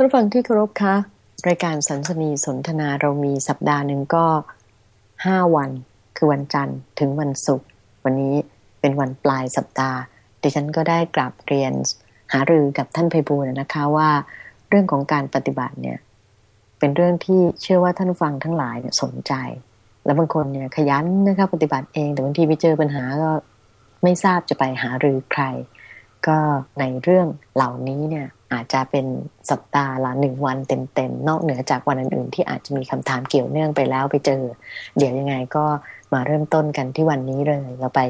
ท่านฟังที่เคารพคะรายการสันสนีสนทนาเรามีสัปดาห์หนึ่งก็ห้าวัน คือวันจันทร์ถึงวันศุกร์วันนี้เป็นวันปลายสัปดาห์ดิฉันก็ได้กลับเรียนหารือกับท่านไพบูลนะคะว่าเรื่องของการปฏิบัติเนี่ยเป็นเรื่องที่เชื่อว่าท่านฟังทั้งหลายเนี่ยสนใจ แล้วบางคนเนี่ยขยันนะคะปฏิบัติเองแต่บางทีไปเจอปัญหาก็ไม่ทราบจะไปหารือใคร ก็ในเรื่องเหล่านี้เนี่ย อาจจะเป็นสัปดาห์ละหนึ่งวันเต็มๆ นอกเหนือจากวันอื่นๆ ที่อาจจะมีคำถามเกี่ยวเนื่องไปแล้วไปเจอ เดี๋ยวยังไงก็มาเริ่มต้นกันที่วันนี้เลย เราไป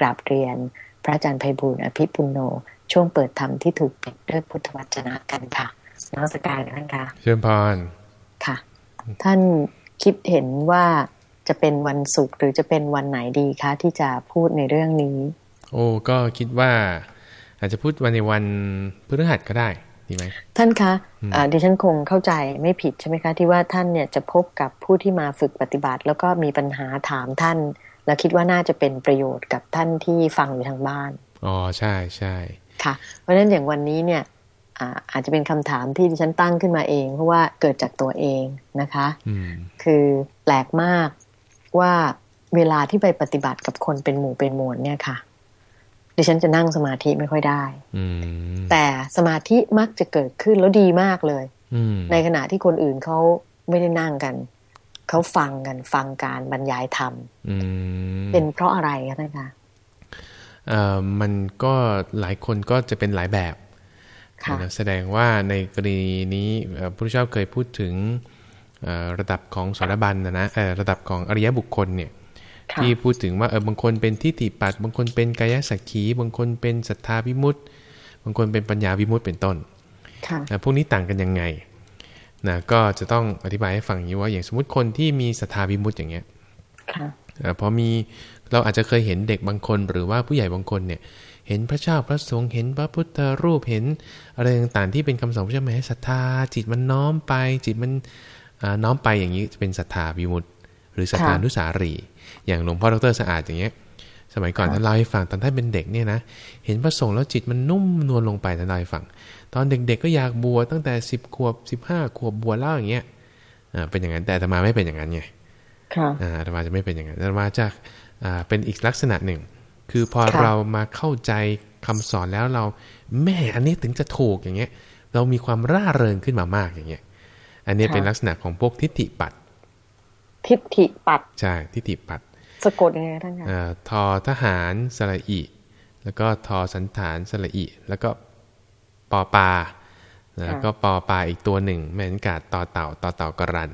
กราบเรียน พระอาจารย์ไพบูลย์อภิปุโน ช่วงเปิดธรรมที่ถูกปิดด้วยพุทธวจนะกันค่ะนักสการกันท่านคะเชิญพรค่ะ ท่านคิดเห็นว่าจะเป็นวันศุกร์หรือจะเป็นวันไหนดีคะที่จะพูดในเรื่องนี้ โอ้ก็คิดว่า อาจจะพูดวันในวันพฤหัสก็ได้ดีไหมท่านคะอ่าดิฉันคงเข้าใจไม่ผิดใช่ไหมคะ ที่ว่าท่านเนี่ยจะพบกับผู้ที่มาฝึกปฏิบัติ แล้วก็มีปัญหาถามท่าน แล้วคิดว่าน่าจะเป็นประโยชน์กับท่านที่ฟังอยู่ทางบ้านอ๋อใช่ใช่ค่ะ เพราะฉะนั้นอย่างวันนี้เนี่ยอ่าอาจจะเป็นคำถามที่ดิฉันตั้งขึ้นมาเอง เพราะว่าเกิดจากตัวเองนะคะอืมคือแปลกมากว่าเวลาที่ไปปฏิบัติกับคนเป็นหมู่เป็นมวลเนี่ยค่ะ ดิฉันจะนั่งสมาธิไม่ค่อยได้อืมแต่สมาธิมักจะเกิดขึ้นแล้วดีมากเลยอืมในขณะที่คนอื่นเขาไม่ได้นั่งกัน เขาฟังกันฟังการบรรยายธรรมอืมเป็นเพราะอะไรคะท่านคะเอ่อมันก็หลายคนก็จะเป็นหลายแบบค่ะนะแสดงว่าในกรณีนี้เอ่อพระพุทธเจ้าเคยพูดถึงเอ่อระดับของสารบัญนะนะเอ่อระดับของอริยบุคคลเนี่ยค่ะ ที่พูดถึงว่าเออบางคนเป็นทิฏฐิปัตย์บางคนเป็นกายสักขี บางคนเป็นศรัทธาวิมุตติบางคนเป็นปัญญาวิมุตติเป็นต้นค่ะนะพวกนี้ต่างกันยังไงนะก็จะต้องอธิบายให้ฟังอย่างนี้ว่า อย่างสมมติคนที่มีศรัทธาวิมุตติอย่างเงี้ยค่ะเอ่อพอมีเราอาจจะเคยเห็นเด็กบางคนหรือว่าผู้ใหญ่บางคนเนี่ย เห็นพระเจ้าพระสงฆ์เห็นพระพุทธรูปเห็นอะไรต่างๆที่เป็นคำสอนพระเจ้ามาให้ศรัทธา จิตมันน้อมไป จิตมันอ่าน้อมไปอย่างนี้จะเป็นศรัทธาวิมุตติหรือศรัทธาค่ะนุสารี อย่างหลวงพ่อดรสะอาดอย่างเงี้ย สมัยก่อนท่านเล่าให้ฟังตอนท่านเป็นเด็กเนี่ยนะเห็นพระสงฆ์แล้วจิตมันนุ่มนวลลงไปท่านเล่าให้ฟังตอนเด็กๆก็อยากบวชตั้งแต่10ขวบ15ขวบบวชแล้วอย่างเงี้ยอ่าเป็นอย่างนั้นแต่อาตมาไม่เป็นอย่างนั้นไงค่ะอ่าอาตมาจะไม่เป็นอย่างนั้นอาตมาจะอ่าเป็นอีกลักษณะหนึ่ง คือพอค่ะเรามาเข้าใจคำสอนแล้วเราแม่อันนี้ถึงจะถูกอย่างเงี้ย เรามีความร่าเริงขึ้นมามากอย่างเงี้ย อันนี้เป็นลักษณะของพวกทิฏฐิปัตย์ ทิฏฐิปัดใช่ทิฏฐิปัตย์สะกดยังไงคะท่านคะอ่าทอทหารสระอิแล้วก็ทอสันฐานสระอิแล้วก็ปอปลาแล้วก็ปอปลาอีกตัวหนึ่งแม่นกาดต่อเต่าต่อเต่ากรัน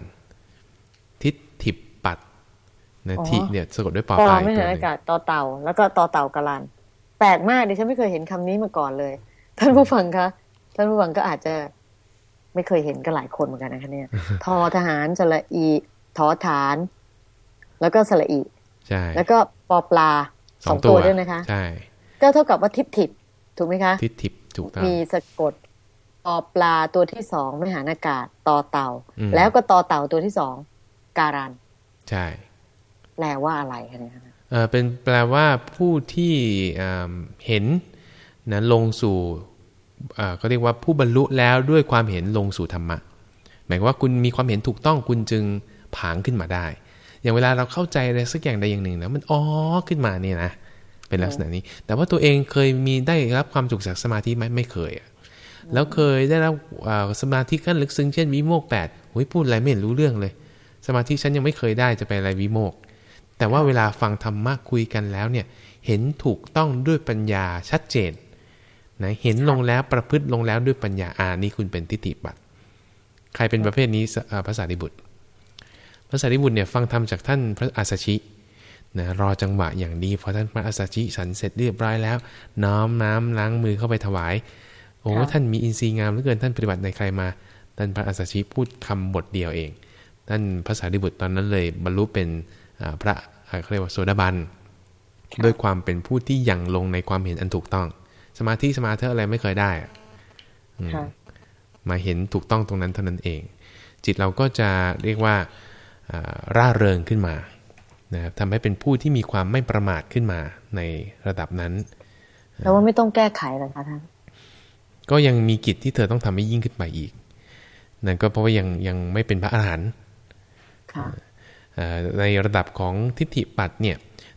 ทิฏฐิปัตย์นะทิเนี่ยสะกดด้วยปอปอปลาอีไม่กตัหาวนหอานึ่งกาศต่อเต่า แล้วก็ต่อเต่ากะลัน แปลกมากดิฉันไม่เคยเห็นคำนี้มาก่อนเลย ท่านผู้ฟังคะท่านผู้ฟังก็อาจจะไม่เคยเห็นกันหลายคนเหมือนกันนะคะเนี่ยทอทหารสระอี ทอฐาน แล้วก็สระอีใช่แล้วก็ปอปลาสองตัวด้วยนะคะ ใช่ ก็เท่ากับว่าทิฏฐิถูกไหมคะ ทิฏฐิถูกต้องมีสะกดปอปลาตัวที่สองไม่หานอากาศต่อเต่าอืมแล้วก็ต่อเต่าตัวที่สองการัน ใช่ แปลว่าอะไรคะเนี่ยเอ่อเป็นแปลว่าผู้ที่อ่าเห็นนะลงสู่อ่าเขาเรียกว่าผู้บรรลุแล้วด้วยความเห็นลงสู่ธรรมะ หมายความว่าคุณมีความเห็นถูกต้องคุณจึง ผางขึ้นมาได้ อย่างเวลาเราเข้าใจอะไรสักอย่างใดอย่างหนึ่งนะมันอ๋อขึ้นมาเนี่ยนะเป็นลักษณะนี้ แต่ว่าตัวเองเคยมีได้รับความสุขจากสมาธิไหมไม่เคยอะแล้วเคยได้รับสมาธิขั้นลึกซึ้งเช่นวิโมกแปดโอ้ยพูดอะไรไม่เห็นรู้เรื่องเลย สมาธิฉันยังไม่เคยได้จะไปอะไรวิโมก แต่ว่าเวลาฟังธรรมะคุยกันแล้วเนี่ย เห็นถูกต้องด้วยปัญญาชัดเจนนะเห็นลงแล้วประพฤติลงแล้วด้วยปัญญาอานี่คุณเป็นทิฏฐิบัตรใครเป็นประเภทนี้ภาษาดิบุตร ภาษาดิบุตรเนี่ยฟังธรรมจากท่านพระอาสชินะรอจังหวะอย่างดีพอท่านพระอาสชิฉันเสร็จเรียบร้อยแล้ว น้อมน้ำล้างมือเข้าไปถวาย โอ้ค่ะท่านมีอินทรีย์งามเหลือเกินท่านปฏิบัติในใครมา ท่านพระอาสชิพูดคำบทเดียวเอง ท่านภาษาดิบุตรตอนนั้นเลยบรรลุเป็นอ่าพระอ่าเขาเรียกว่าโสดาบันด้วยความเป็นผู้ที่ยังลงในความเห็นอันถูกต้อง สมาธิสมาธิอะไรไม่เคยได้อะอืมค่ะมาเห็นถูกต้องตรงนั้นเท่านั้นเอง จิตเราก็จะเรียกว่าอ่า ร่าเริงขึ้นมานะครับทำให้เป็นผู้ที่มีความไม่ประมาทขึ้นมาในระดับนั้นแล้วว่าไม่ต้องแก้ไขเหรอคะท่านก็ยังมีกิจที่เธอต้องทำให้ยิ่งขึ้นไปอีก นั่นก็เพราะว่ายังยังไม่เป็นพระอรหันต์ค่ะเอ่อในระดับของทิฏฐิปัตย์เนี่ย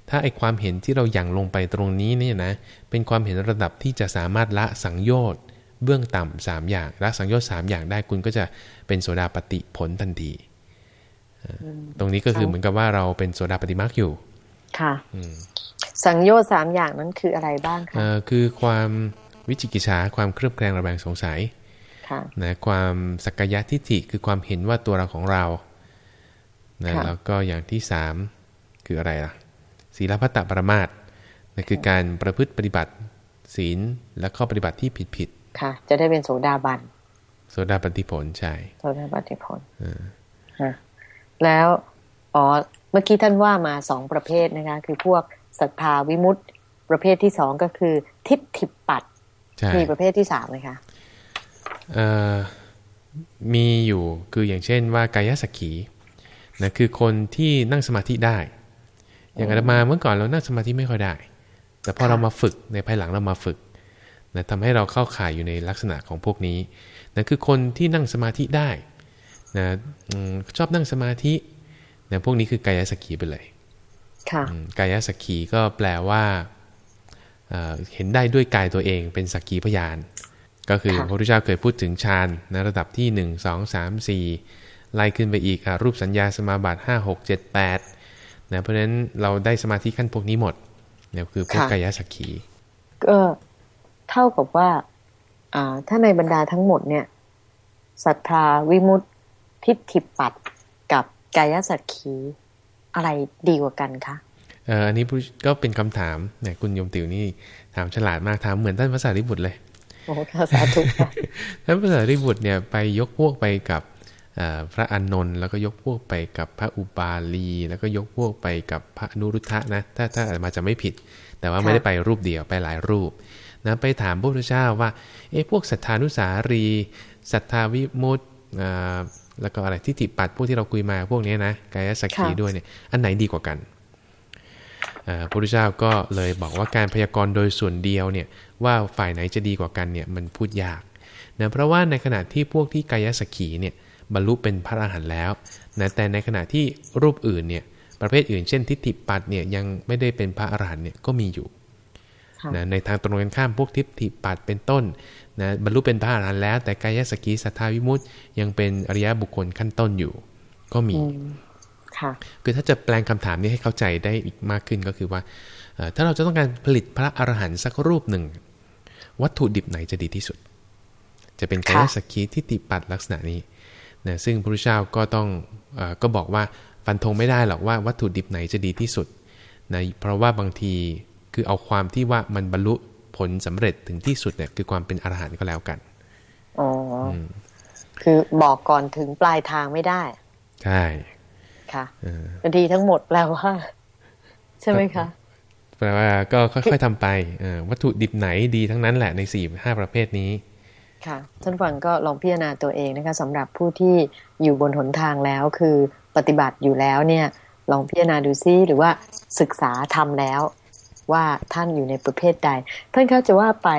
ถ้าไอความเห็นที่เราหยั่งลงไปตรงนี้เนี่ยนะ เป็นความเห็นระดับที่จะสามารถละสังโยชน์เบื้องต่ำสามอย่างละสังโยชน์สามอย่างได้คุณก็จะเป็นโสดาปฏิผลทันทีเอ่อ ตรงนี้ก็คือเหมือนกับว่าเราเป็นโสดาปฏิมรรคอยู่ค่ะสังโยชน์สามอย่างนั้นคืออะไรบ้างคะเอ่อคือความวิจิกิจฉาความเครือบแคลงระแวงสงสัยค่ะนะความสักกายทิฏฐิคือความเห็นว่าตัวเราของเรานะค่ะแล้วก็อย่างที่สามคืออะไรล่ะ ศีลพัตตปรมาตถ์นะคือการประพฤติปฏิบัติศีลและข้อปฏิบัติที่ผิดผิดค่ะ จะได้เป็นโสดาบันๆโสดาปฏิผลใช่โสดาบันผลฮะ แล้วอ๋อเมื่อกี้ท่านว่ามาสองประเภทนะคะ คือพวกศรัทธาวิมุตติ ประเภทที่สองก็คือ ทิฏฐิปัตย์ใช่มีประเภทที่สามไหมคะเอ่อมีอยู่คืออย่างเช่นว่ากายสักขีนะคือคนที่นั่งสมาธิได้ อย่างอาตมาเมื่อก่อนเรานั่งสมาธิไม่ค่อยได้ แต่พอค่ะเรามาฝึกในภายหลังเรามาฝึกนะทำให้เราเข้าข่ายอยู่ในลักษณะของพวกนี้นะคือคนที่นั่งสมาธิได้ นะอืมชอบนั่งสมาธินะพวกนี้คือกายสักขีไปเลยค่ะอืมกายสักขีก็แปลว่าเอ่อเห็นได้ด้วยกายตัวเองเป็นสักขีพยาน ก็คือค่ะพระพุทธเจ้าเคยพูดถึงฌานนะระดับที่ 1 2 3 4 ไล่ขึ้นไปอีกอารูปสัญญาสมาบัติ5 6 7 8นะเพราะฉะนั้นเราได้สมาธิขั้นพวกนี้หมดเนี่ยคือพวกกายสักขี ก็เท่ากับว่าอ่าถ้าในบรรดาทั้งหมดเนี่ยศรัทธาวิมุตติ ทิฏฐิปัตย์กับกายสักขีอะไรดีกว่ากันคะเอ่ออันนี้ผู้ก็เป็นคำถามเนี่ยคุณโยมติ๋วนี่ถามฉลาดมากถามเหมือนท่านพระสารีบุตรเลยโอ้ค่ะสาธุค่ะท่านพระสารีบุตรเนี่ยไปยกพวกไปกับเอ่อพระอานนท์แล้วก็ยกพวกไปกับพระอุปาลี แล้วก็ยกพวกไปกับพระอนุรุทธะนะถ้าถ้าอาตมาจะไม่ผิด แต่ว่าค่ะไม่ได้ไปรูปเดียวไปหลายรูปนะไปถามพระพุทธเจ้าว่าเอ๊ะพวกศรัทธานุสารีศรัทธาวิมุตติอ่า แล้วก็อะไรทิฏฐิปัตย์พวกที่เราคุยมาพวกเนี้ยนะกายสักขีด้วยเนี่ยอันไหนดีกว่ากันอ่าพระพุทธเจ้าก็เลยบอกว่าการพยากรณ์โดยส่วนเดียวเนี่ยว่าฝ่ายไหนจะดีกว่ากันเนี่ยมันพูดยากนะเพราะว่าในขณะที่พวกที่กายสักขีเนี่ยบรรลุเป็นพระอรหันต์แล้วนะแต่ในขณะที่รูปอื่นเนี่ยประเภทอื่นเช่นทิฏฐิปัตย์เนี่ยยังไม่ได้เป็นพระอรหันต์เนี่ยก็มีอยู่ค่ะ นะในทางตรงกันข้ามพวกทิฏฐิปัตย์เป็นต้นนะบรรลุเป็นพระอรหันต์แล้ว แต่กายสักขีสัทธาวิมุตติยังเป็นอริยบุคคลขั้นต้นอยู่ ก็มีอืมค่ะคือถ้าจะแปลงคำถามนี้ให้เข้าใจได้อีกมากขึ้นก็คือว่าเอ่อถ้าเราจะต้องการผลิตพระอรหันต์สักรูปหนึ่ง วัตถุดิบไหนจะดีที่สุด จะเป็นกายค่ะสักขีทิฏฐิปัตย์ลักษณะนี้นะซึ่งพระพุทธเจ้าก็ต้องเออก็บอกว่าฟันธงไม่ได้หรอกว่าวัตถุดิบไหนจะดีที่สุดนะเพราะว่าบางที คือเอาความที่ว่ามันบรรลุผลสำเร็จถึงที่สุดเนี่ย คือความเป็นอรหันต์ก็แล้วกันอ๋ออคือบอกก่อนถึงปลายทางไม่ได้ ใช่ค่ะเออบางทีทั้งหมดแปลว่า ใช่ไหมคะแปลว่าก็ค่อยๆทำไปเออวัตถุดิบไหนดีทั้งนั้นแหละใน4ี่ห้าประเภทนี้ ค่ะท่านฟังก็ลองพิจารณาตัวเองนะคะสำหรับผู้ที่อยู่บนหนทางแล้วคือปฏิบัติอยู่แล้วเนี่ย ลองพิจารณาดูซิหรือว่าศึกษาทำแล้ว ว่าท่านอยู่ในประเภทใด ท่านเขาจะว่าไป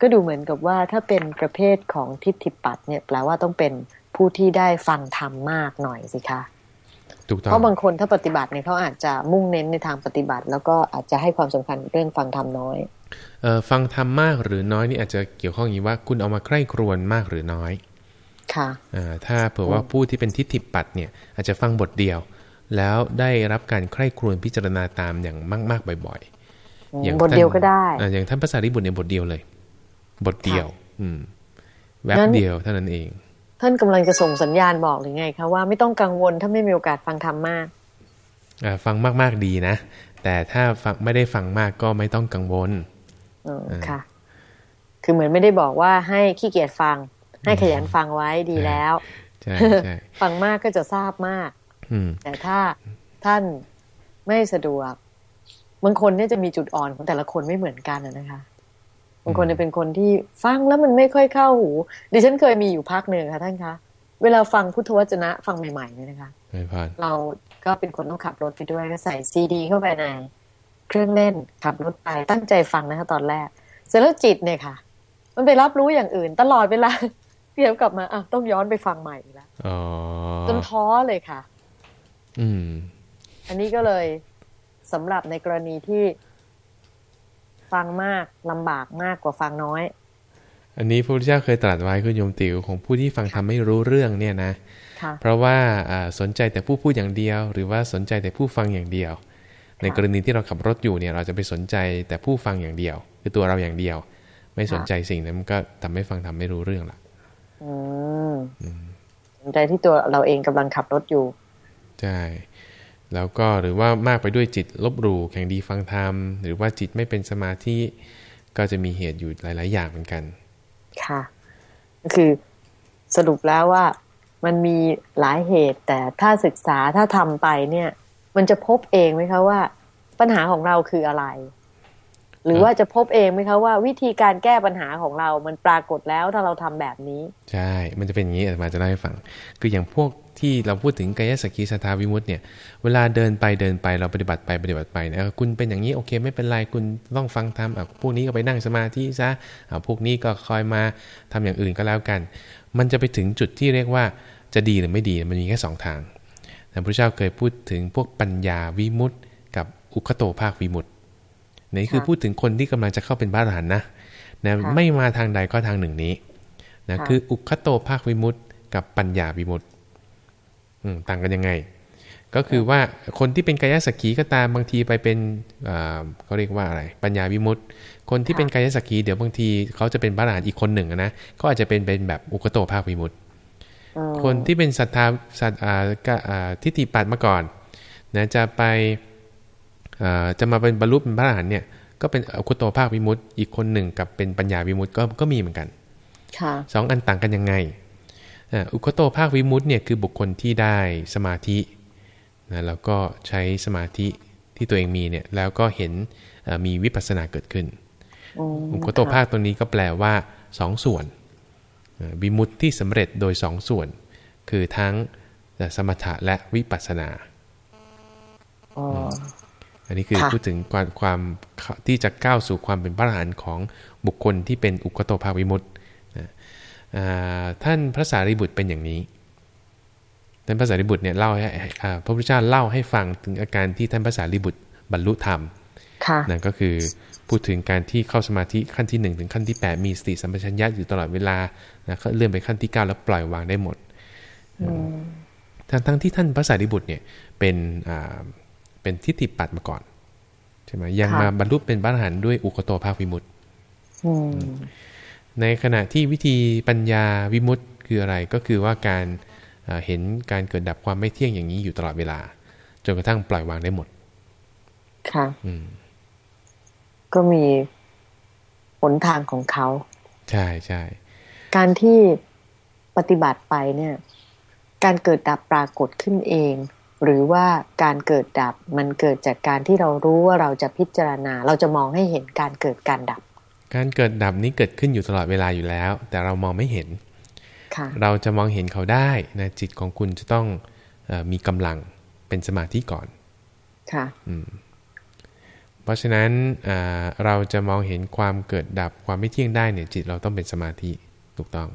ก็ดูเหมือนกับว่าถ้าเป็นประเภทของทิฏฐิปัตย์เนี่ยแปลว่าต้องเป็นผู้ที่ได้ฟังธรรมมากหน่อยสิคะถูกต้องเพราะบางคนถ้าปฏิบัติเนี่ยเขาอาจจะมุ่งเน้นในทางปฏิบัติ แล้วก็อาจจะให้ความสำคัญเรื่องฟังธรรมน้อยเอ่อฟังธรรมมากหรือน้อยนี่อาจจะเกี่ยวข้องอย่างนี้ว่าคุณเอามาใคร่ครวญมากหรือน้อย ค่ะอ่าถ้าเผื่อว่าผู้ที่เป็นทิฏฐิปัตย์เนี่ยอาจจะฟังบทเดียว แล้วได้รับการใคร่ครวญพิจารณาตามอย่างมาก ๆบ่อยๆ อย่างบทเดียวก็ได้อ่าอย่างท่านพระสารีบุตรเนี่ยบทเดียวเลย บทเดียว อืมแวบงั้นเดียวเท่านั้นเอง ท่านกำลังจะส่งสัญญาณบอกหรือไงคะว่าไม่ต้องกังวลถ้าไม่มีโอกาสฟังธรรมมากอ่าฟังมาก ๆ ดีนะ แต่ถ้าฟังไม่ได้ฟังมากก็ไม่ต้องกังวลเออค่ะ คือเหมือนไม่ได้บอกว่าให้ขี้เกียจฟัง ให้ขยันฟังไว้ดีแล้วใช่ใช่ฟังมากก็จะทราบมากอืมแต่ถ้าท่านไม่สะดวก บางคนเนี่ยจะมีจุดอ่อนของแต่ละคนไม่เหมือนกันอะนะคะบางคนเนี่ยเป็นคนที่ฟังแล้วมันไม่ค่อยเข้าหู ดิฉันเคยมีอยู่พักหนึ่งค่ะท่านคะเวลาฟังพุทธวจนะฟังใหม่ๆเนี่ยนะคะไม่พานเราก็เป็นคนต้องขับรถไปด้วยก็ใส่ซีดี เข้าไปในเครื่องเล่นขับรถไปตั้งใจฟังนะคะตอนแรก เสร็จแล้วจิตเนี่ยค่ะ มันไปรับรู้อย่างอื่น ตลอดเวลาเดี๋ยวกลับมาอะต้องย้อนไปฟังใหม่อีกแล้วอ๋อจนท้อเลยค่ะ อืม อันนี้ก็เลย สำหรับในกรณีที่ฟังมากลำบากมากกว่าฟังน้อย อันนี้พระพุทธเจ้าเคยตรัสไว้คุณโยมติวของผู้ที่ฟังทำไม่รู้เรื่องเนี่ยนะค่ะเพราะว่าอ่าสนใจแต่ผู้พูดอย่างเดียว หรือว่าสนใจแต่ผู้ฟังอย่างเดียว ในกรณีที่เราขับรถอยู่เนี่ยเราจะไปสนใจแต่ผู้ฟังอย่างเดียว คือตัวเราอย่างเดียว ไม่สนใจสิ่งนั้นมันก็ทำให้ฟังทำไม่รู้เรื่องละอืมสนใจที่ตัวเราเองกำลังขับรถอยู่ใช่ แล้วก็หรือว่ามากไปด้วยจิตลบหลู่แข่งดีฟังธรรม หรือว่าจิตไม่เป็นสมาธิก็จะมีเหตุอยู่หลาย ๆ อย่างเหมือนกัน ค่ะ ก็คือสรุปแล้วว่ามันมีหลายเหตุแต่ถ้าศึกษาถ้าทำไปเนี่ย มันจะพบเองไหมคะว่า ปัญหาของเราคืออะไร หรือว่าจะพบเองไหมคะว่า วิธีการแก้ปัญหาของเรา มันปรากฏแล้วถ้าเราทำแบบนี้ ใช่ มันจะเป็นอย่างนี้อาตมาจะเล่าให้ฟัง คืออย่างพวก ที่เราพูดถึงกายสกิสทาวิมุตต์เนี่ยเวลาเดินไปเดินไปเราปฏิบัติไปปฏิบัติไปเนี่ยเออคุณเป็นอย่างนี้โอเคไม่เป็นไรคุณต้องฟังธรรมอะพวกนี้ก็ไปนั่งสมาธิซะอะพวกนี้ก็คอยมาทำอย่างอื่นก็แล้วกัน มันจะไปถึงจุดที่เรียกว่าจะดีหรือไม่ดีมันมีแค่สองทางพระพุทธเจ้าเคยพูดถึงพวกปัญญาวิมุตต์กับอุคโตภาควิมุตต์นี่คือค่ะพูดถึงคนที่กำลังจะเข้าเป็นพระอรหันต์นะนะค่ะไม่มาทางใดก็ทางหนึ่งนี้นะค่ะคืออุคโตภาควิมุตต์กับปัญญาวิมุตต์อืม ต่างกันยังไง ก็คือว่าคนที่เป็นกายสักขีก็ตามบางทีไปเป็นอ่าเขาเรียกว่าอะไร ปัญญาวิมุตต์คนที่เป็นกายสักขีเดี๋ยวบางทีเขาจะเป็นพระอรหันต์อีกคนหนึ่งอะนะก็อาจจะเป็นเป็นแบบอุคโตภาควิมุตต์อืมคนที่เป็นศรัทธาสัตอ่ากะอ่าทิฏฐิปัดมาก่อนนะจะไปอ่าจะมาเป็นบรรลุเป็นพระอรหันต์เนี่ยก็เป็นอคุตโตภาควิมุตต์อีกคนหนึ่งกับเป็นปัญญาวิมุตต์ก็ก็มีเหมือนกันค่ะสองอันต่างกันยังไง อ่าอุคโตภาควิมุตต์เนี่ยคือบุคคลที่ได้สมาธินะแล้วก็ใช้สมาธิที่ตัวเองมีเนี่ยแล้วก็เห็นอ่ามีวิปัสสนาเกิดขึ้นอืมอุคโตภาคตรงนี้ก็แปลว่าสองส่วนเอ่อวิมุตติที่สำเร็จโดยสองส่วน คือทั้งสมถะและวิปัสสนาอ๋ออันนี้คือค่ะพูดถึงความความที่จะก้าวสู่ความเป็นพระอรหันต์ของบุคคลที่เป็นอุคโตภาควิมุตตินะอ่า ท่านพระสารีบุตรเป็นอย่างนี้ท่านพระสารีบุตรเนี่ยเล่าให้อ่าพระพุทธเจ้าเล่าให้ฟังถึงอาการที่ท่านพระสารีบุตรบรรลุธรรมค่ะนั่นก็คือพูดถึงการที่เข้าสมาธิขั้นที่1ถึงขั้นที่ 8 มีสติสัมปชัญญะอยู่ตลอดเวลานะก็เลื่อนไปขั้นที่9แล้วปล่อยวางได้หมดอืมทั้งทั้งที่ท่านพระสารีบุตรเนี่ยเป็นอ่าเป็นทิฏฐิปัดมาก่อนใช่ไหมยังมาบรรลุเป็นพระอรหันต์ด้วยอุคโตภาควิมุตติอืม ในขณะที่วิธีปัญญาวิมุตติคืออะไรก็คือว่าการอ่าเห็นการเกิดดับความไม่เที่ยงอย่างนี้อยู่ตลอดเวลา จนกระทั่งปล่อยวางได้หมด ค่ะอืมก็มีหนทางของเขา ใช่ใช่การที่ปฏิบัติไปเนี่ย การเกิดดับปรากฏขึ้นเอง หรือว่าการเกิดดับมันเกิดจากการที่เรารู้ว่าเราจะพิจารณา เราจะมองให้เห็นการเกิดการดับ การเกิดดับนี้เกิดขึ้นอยู่ตลอดเวลาอยู่แล้ว แต่เรามองไม่เห็นค่ะเราจะมองเห็นเขาได้นะจิตของคุณจะต้องเออมีกำลังเป็นสมาธิก่อนค่ะเพราะฉะนั้นอ่าเราจะมองเห็นความเกิดดับความไม่เที่ยงได้เนี่ยจิตเราต้องเป็นสมาธิถูกต้อง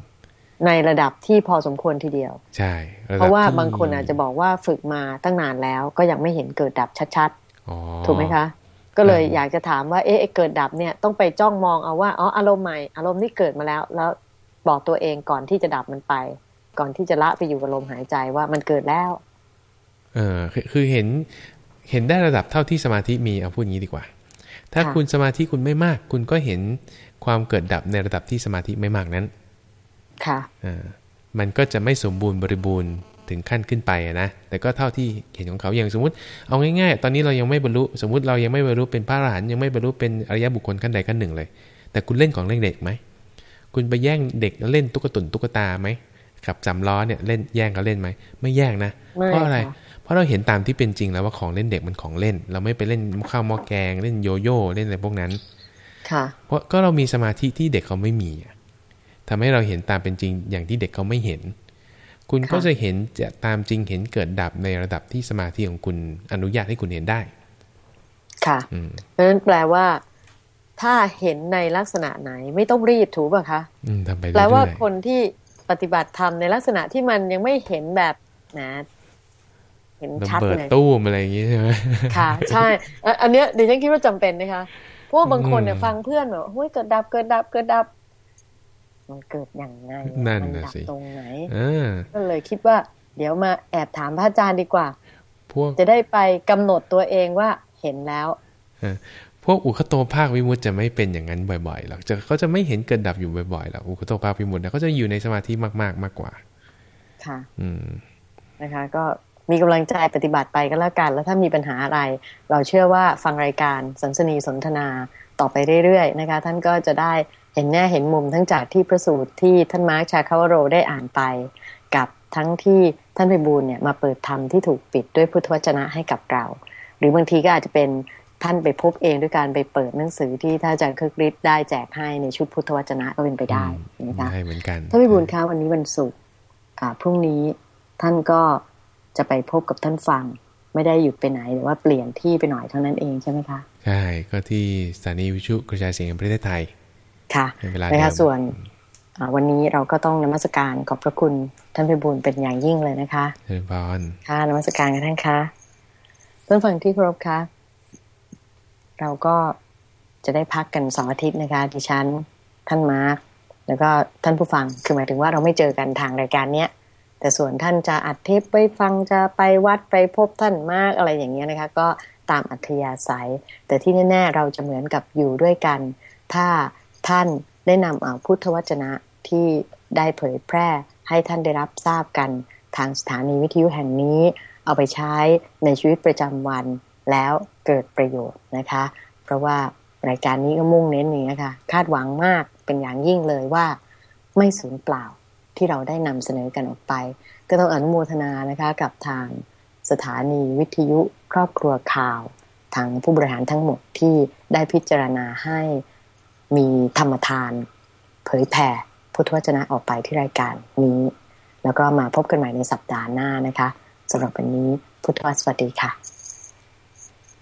ในระดับที่พอสมควรทีเดียว ใช่ดัเพราะว่าที่บางคนอาจจะบอกว่าฝึกมาตั้งนานแล้วก็ยังไม่เห็นเกิดดับชัดอ๋อๆถูกไหมคะ ก็เลยอืมอยากจะถามว่าเอ๊ะไอ้เกิดดับเนี่ยต้องไปจ้องมองเอาว่าอ๋ออารมณ์ใหม่อารมณ์ที่เกิดมาแล้ว แล้วบอกตัวเองก่อนที่จะดับมันไป ก่อนที่จะละไปอยู่กับลมหายใจว่ามันเกิดแล้ว เออคือคือเห็นเห็นได้ระดับเท่าที่สมาธิมีเอาพูดอย่างนี้ดีกว่า ถ้าค่ะคุณสมาธิคุณไม่มาก คุณก็เห็นความเกิดดับในระดับที่สมาธิไม่มากนั้น ค่ะอ่ามันก็จะไม่สมบูรณ์บริบูรณ์ ถึงขั้นขึ้นไปอะนะ แต่ก็เท่าที่เห็นของเขาอย่างสมมติ เอาง่ายๆ ตอนนี้เรายังไม่บรรลุ สมมติเรายังไม่บรรลุเป็นพระอรหันต์ยังไม่บรรลุเป็นอริยบุคคลขั้นใดขั้นหนึ่งเลย แต่คุณเล่นของเล่นเด็กไหม คุณไปแย่งเด็กแล้วเล่นตุ๊กตุนตุ๊กตาไหมขับสามล้อเนี่ยเล่นแย่งกันเล่นไหม ไม่แย่งนะไม่เพราะอะไรค่ะเพราะเราเห็นตามที่เป็นจริงแล้วว่าของเล่นเด็กมันของเล่น เราไม่ไปเล่นข้าวหม้อแกงเล่นโยโย่เล่นอะไรพวกนั้น ค่ะ เพราะก็เรามีสมาธิที่เด็กเขาไม่มีอะทำให้เราเห็นตามเป็นจริงอย่างที่เด็กเขาไม่เห็น คุณค่ะก็จะเห็นจะตามจริงเห็นเกิดดับในระดับที่สมาธิของคุณอนุญาตให้คุณเห็นได้ ค่ะอืมเพราะฉะนั้นแปลว่า ถ้าเห็นในลักษณะไหนไม่ต้องรีบถูกป่ะคะอืมทำไปแปลเรื่ว่าอยคนที่ปฏิบัติธรรมในลักษณะที่มันยังไม่เห็นแบบนะเห็นระชัดเบิดเลยตู้มอะไรอย่างงี้ใช่ไหมค่ะ ใช่อะอันเนี้ยดิฉันคิดว่าจำเป็นนะคะเพราะว่าบางคนเนี่ยอืมฟังเพื่อนแบบเฮ้ยเกิดดับเกิดดับเกิดดับ มันเกิดอย่างไงนั่นมัน่ะดับสิตรงไหนเออก็เลยคิดว่า เดี๋ยวมาแอบถามพระอาจารย์ดีกว่าพวกจะได้ไปกำหนดตัวเองว่าเห็นแล้วพวกอุคโตภาควิมุตติจะไม่เป็นอย่างนั้นบ่อยๆหรอกจะเขาจะไม่เห็นเกิดดับอยู่บ่อยๆหรอกอุคโตภาควิมุตติเนี่ยเขาจะอยู่ในสมาธิมากๆมากกว่า ค่ะ อืมนะคะ ก็มีกำลังใจปฏิบัติไปก็แล้วกัน แล้วถ้ามีปัญหาอะไร เราเชื่อว่าฟังรายการสันสนีสนทนา ต่อไปเรื่อยๆนะคะ ท่านก็จะได้เห็นแน่เห็นมุมทั้งจากที่พระสูตรที่ท่านมาร์คชาคาวโรได้อ่านไป กับทั้งที่ท่านไพบูลย์เนี่ยมาเปิดธรรมที่ถูกปิดด้วยพุทธวจนะให้กับเรา หรือบางทีก็อาจจะเป็นท่านไปพบเองด้วยการไปเปิดหนังสือที่ท่านอาจารย์คึกฤทธิ์ได้แจกให้ในชุดพุทธวจนะก็เป็นไปได้นะคะได้เหมือนกันท่านพิบูลคะวันนี้วันศุกร์อ่าพรุ่งนี้ท่านก็จะไปพบกับท่านฟัง ไม่ได้หยุดไปไหนหรือว่าเปลี่ยนที่ไปหน่อยเท่านั้นเองใช่ไหมคะ ใช่ ก็ที่สถานีวิทยุกระจายเสียงแห่งประเทศไทย ค่ะเป็นเวลานะเดิคะมส่วนอ่าวันนี้เราก็ต้องนมัสการขอบพระคุณท่านพิบูลเป็นอย่างยิ่งเลยนะคะเชิญพรค่ะนมัสการกันท่านคะเพื่อนฟังที่เคารพคะเราก็จะได้พักกันสองอาทิตย์นะคะดิฉันท่านมาร์คแล้วก็ท่านผู้ฟังคือหมายถึงว่าเราไม่เจอกันทางรายการเนี้ย แต่ส่วนท่านจะอัดเทปไปฟังจะไปวัดไปพบท่านมากอะไรอย่างเงี้ยนะคะ ก็ตามอัธยาศัย แต่ที่แน่ ๆ เราจะเหมือนกับอยู่ด้วยกัน ถ้าท่านได้นำเอาพุทธวจนะที่ได้เผยแพร่ให้ท่านได้รับทราบกันทางสถานีวิทยุแห่งนี้ เอาไปใช้ในชีวิตประจำวันแล้วเกิดประโยชน์นะคะ เพราะว่ารายการนี้ก็มุ่งเน้นนี้ยค่ะคาดหวังมากเป็นอย่างยิ่งเลยว่าไม่สูญเปล่า ที่เราได้นำเสนอกันออกไป ก็ต้องอนุโมทนานะคะกับทางสถานีวิทยุครอบครัวข่าวทางผู้บริหารทั้งหมดที่ได้พิจารณาให้มีธรรมทาน เผยแผ่พุทธวจนะออกไปที่รายการนี้ แล้วก็มาพบกันใหม่ในสัปดาห์หน้านะคะสำหรับวันนี้พุทธวสวัสดีค่ะ